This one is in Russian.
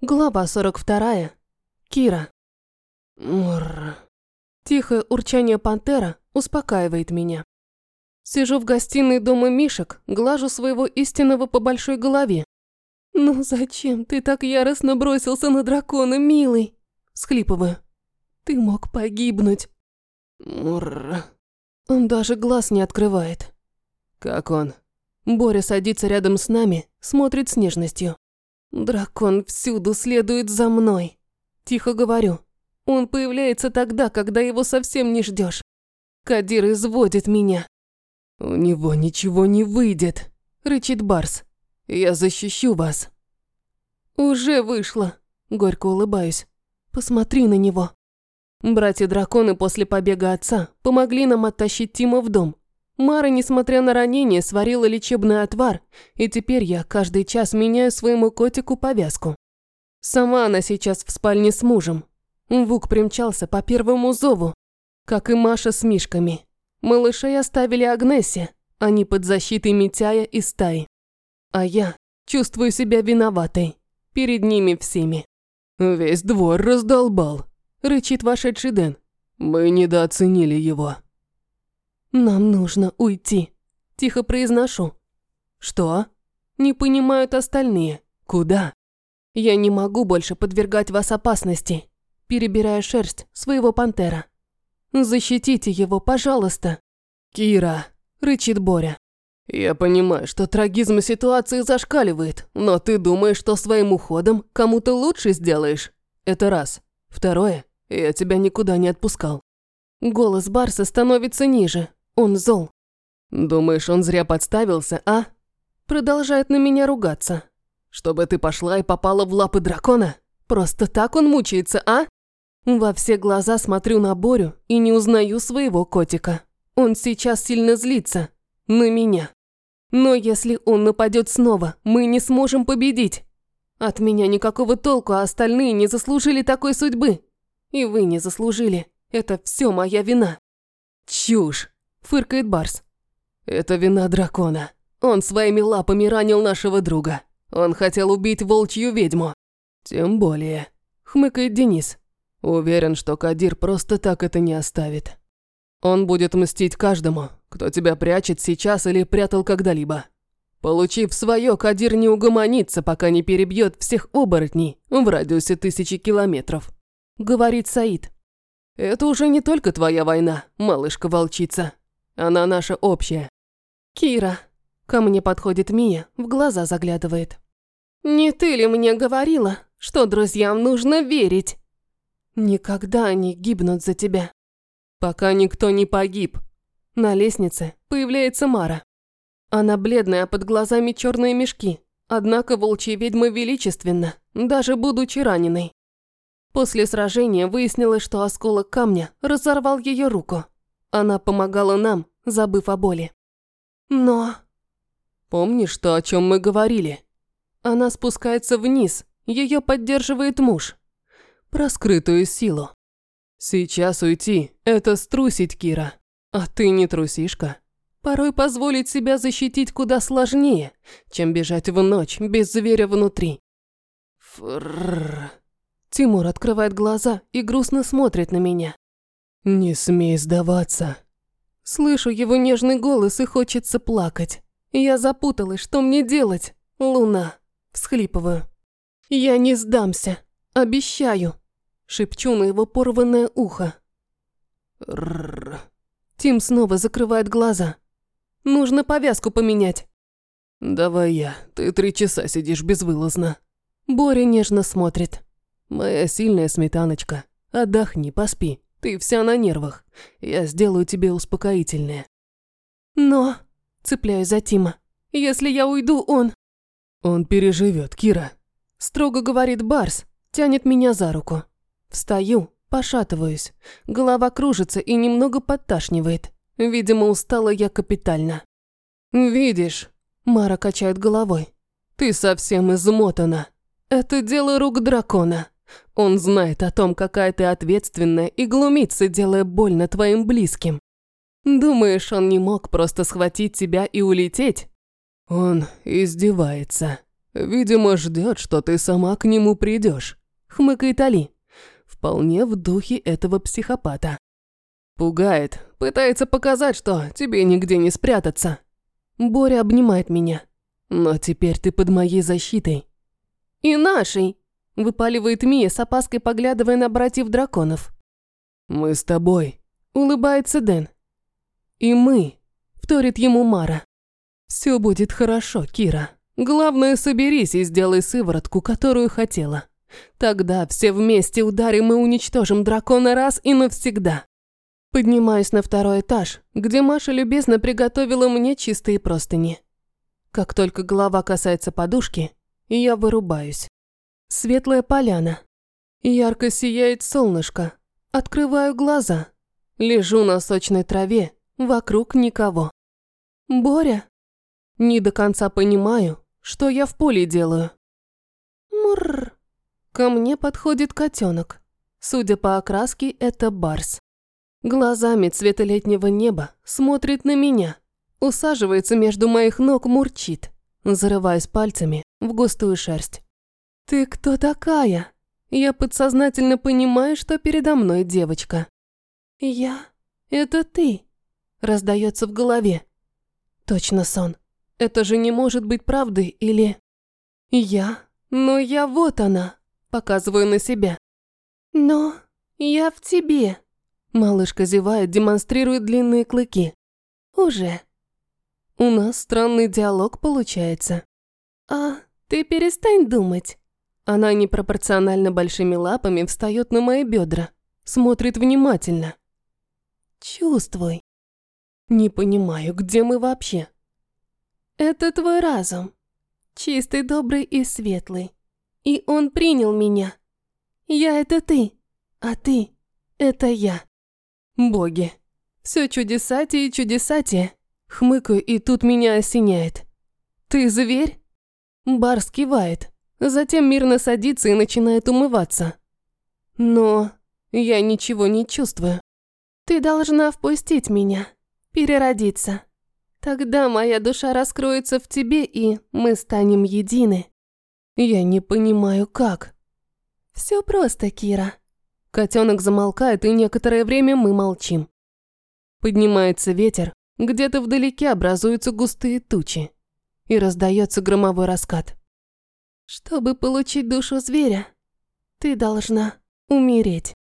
Глава 42. Кира. Мурр. Тихое урчание пантера успокаивает меня. Сижу в гостиной дома Мишек, глажу своего истинного по большой голове. «Ну зачем ты так яростно бросился на дракона, милый?» Схлипываю. «Ты мог погибнуть». Мурр. Он даже глаз не открывает. Как он? Боря садится рядом с нами, смотрит с нежностью. Дракон всюду следует за мной. Тихо говорю. Он появляется тогда, когда его совсем не ждешь. Кадир изводит меня. У него ничего не выйдет, рычит Барс. Я защищу вас. Уже вышло. Горько улыбаюсь. Посмотри на него. Братья-драконы после побега отца помогли нам оттащить Тима в дом. Мара, несмотря на ранение, сварила лечебный отвар, и теперь я каждый час меняю своему котику повязку. Сама она сейчас в спальне с мужем. Вук примчался по первому зову, как и Маша с Мишками. Малышей оставили Агнессе, они под защитой Митяя и стаи. А я чувствую себя виноватой перед ними всеми. «Весь двор раздолбал», – рычит вошедший Дэн. «Мы недооценили его». «Нам нужно уйти», – тихо произношу. «Что?» Не понимают остальные. «Куда?» «Я не могу больше подвергать вас опасности», перебирая шерсть своего пантера. «Защитите его, пожалуйста». «Кира», – рычит Боря. «Я понимаю, что трагизм ситуации зашкаливает, но ты думаешь, что своим уходом кому-то лучше сделаешь? Это раз. Второе, я тебя никуда не отпускал». Голос Барса становится ниже, он зол. Думаешь, он зря подставился, а? Продолжает на меня ругаться. Чтобы ты пошла и попала в лапы дракона? Просто так он мучается, а? Во все глаза смотрю на Борю и не узнаю своего котика. Он сейчас сильно злится. На меня. Но если он нападет снова, мы не сможем победить. От меня никакого толку, а остальные не заслужили такой судьбы. И вы не заслужили. Это все моя вина. Чушь фыркает Барс. «Это вина дракона. Он своими лапами ранил нашего друга. Он хотел убить волчью ведьму». «Тем более», – хмыкает Денис. «Уверен, что Кадир просто так это не оставит. Он будет мстить каждому, кто тебя прячет сейчас или прятал когда-либо. Получив свое, Кадир не угомонится, пока не перебьет всех оборотней в радиусе тысячи километров», – говорит Саид. «Это уже не только твоя война, малышка-волчица. Она наша общая. Кира. Ко мне подходит Мия, в глаза заглядывает. Не ты ли мне говорила, что друзьям нужно верить? Никогда они гибнут за тебя. Пока никто не погиб. На лестнице появляется Мара. Она бледная, под глазами черные мешки. Однако волчья ведьма величественна, даже будучи раненой. После сражения выяснилось, что осколок камня разорвал ее руку. Она помогала нам, забыв о боли. Но... Помнишь то, о чем мы говорили? Она спускается вниз, ее поддерживает муж. Про скрытую силу. Сейчас уйти – это струсить, Кира. А ты не трусишка. Порой позволить себя защитить куда сложнее, чем бежать в ночь без зверя внутри. Фрррр. Тимур открывает глаза и грустно смотрит на меня. «Не смей сдаваться». Слышу его нежный голос и хочется плакать. Я запуталась, что мне делать? Луна. Всхлипываю. Я не сдамся. Обещаю. Шепчу на его порванное ухо. Рррр. Тим снова закрывает глаза. Нужно повязку поменять. Давай я. Ты три часа сидишь безвылазно. Боря нежно смотрит. Моя сильная сметаночка. Отдохни, поспи. Ты вся на нервах. Я сделаю тебе успокоительное. Но... Цепляюсь за Тима. Если я уйду, он... Он переживет, Кира. Строго говорит Барс, тянет меня за руку. Встаю, пошатываюсь. Голова кружится и немного подташнивает. Видимо, устала я капитально. «Видишь?» Мара качает головой. «Ты совсем измотана. Это дело рук дракона. Он знает о том, какая ты ответственная, и глумится, делая больно твоим близким. Думаешь, он не мог просто схватить тебя и улететь? Он издевается. Видимо, ждет, что ты сама к нему придешь. Хмыкает Али. Вполне в духе этого психопата. Пугает, пытается показать, что тебе нигде не спрятаться. Боря обнимает меня. Но теперь ты под моей защитой. И нашей, выпаливает Мия с опаской, поглядывая на братьев драконов. Мы с тобой, улыбается Дэн. И мы, вторит ему Мара. Все будет хорошо, Кира. Главное, соберись и сделай сыворотку, которую хотела. Тогда все вместе ударим и уничтожим дракона раз и навсегда. Поднимаюсь на второй этаж, где Маша любезно приготовила мне чистые простыни. Как только голова касается подушки, я вырубаюсь. Светлая поляна. Ярко сияет солнышко. Открываю глаза. Лежу на сочной траве, вокруг никого. Боря. Не до конца понимаю, что я в поле делаю. Мурр. Ко мне подходит котенок. Судя по окраске, это барс. Глазами цвета летнего неба смотрит на меня. Усаживается между моих ног, мурчит, зарываясь пальцами в густую шерсть. «Ты кто такая?» Я подсознательно понимаю, что передо мной девочка. «Я? Это ты?» Раздается в голове. Точно сон. Это же не может быть правдой или... Я? Но я вот она. Показываю на себя. Но я в тебе. Малышка зевает, демонстрирует длинные клыки. Уже. У нас странный диалог получается. А, ты перестань думать. Она непропорционально большими лапами встает на мои бедра, смотрит внимательно. Чувствуй. Не понимаю, где мы вообще? Это твой разум. Чистый, добрый и светлый. И он принял меня. Я – это ты, а ты – это я. Боги. Все чудесатие и чудесатие. Хмыкаю, и тут меня осеняет. Ты зверь? Бар скивает. Затем мирно садится и начинает умываться. Но я ничего не чувствую. Ты должна впустить меня, переродиться. Тогда моя душа раскроется в тебе, и мы станем едины. Я не понимаю, как. Все просто, Кира. Котенок замолкает, и некоторое время мы молчим. Поднимается ветер, где-то вдалеке образуются густые тучи, и раздается громовой раскат. Чтобы получить душу зверя, ты должна умереть.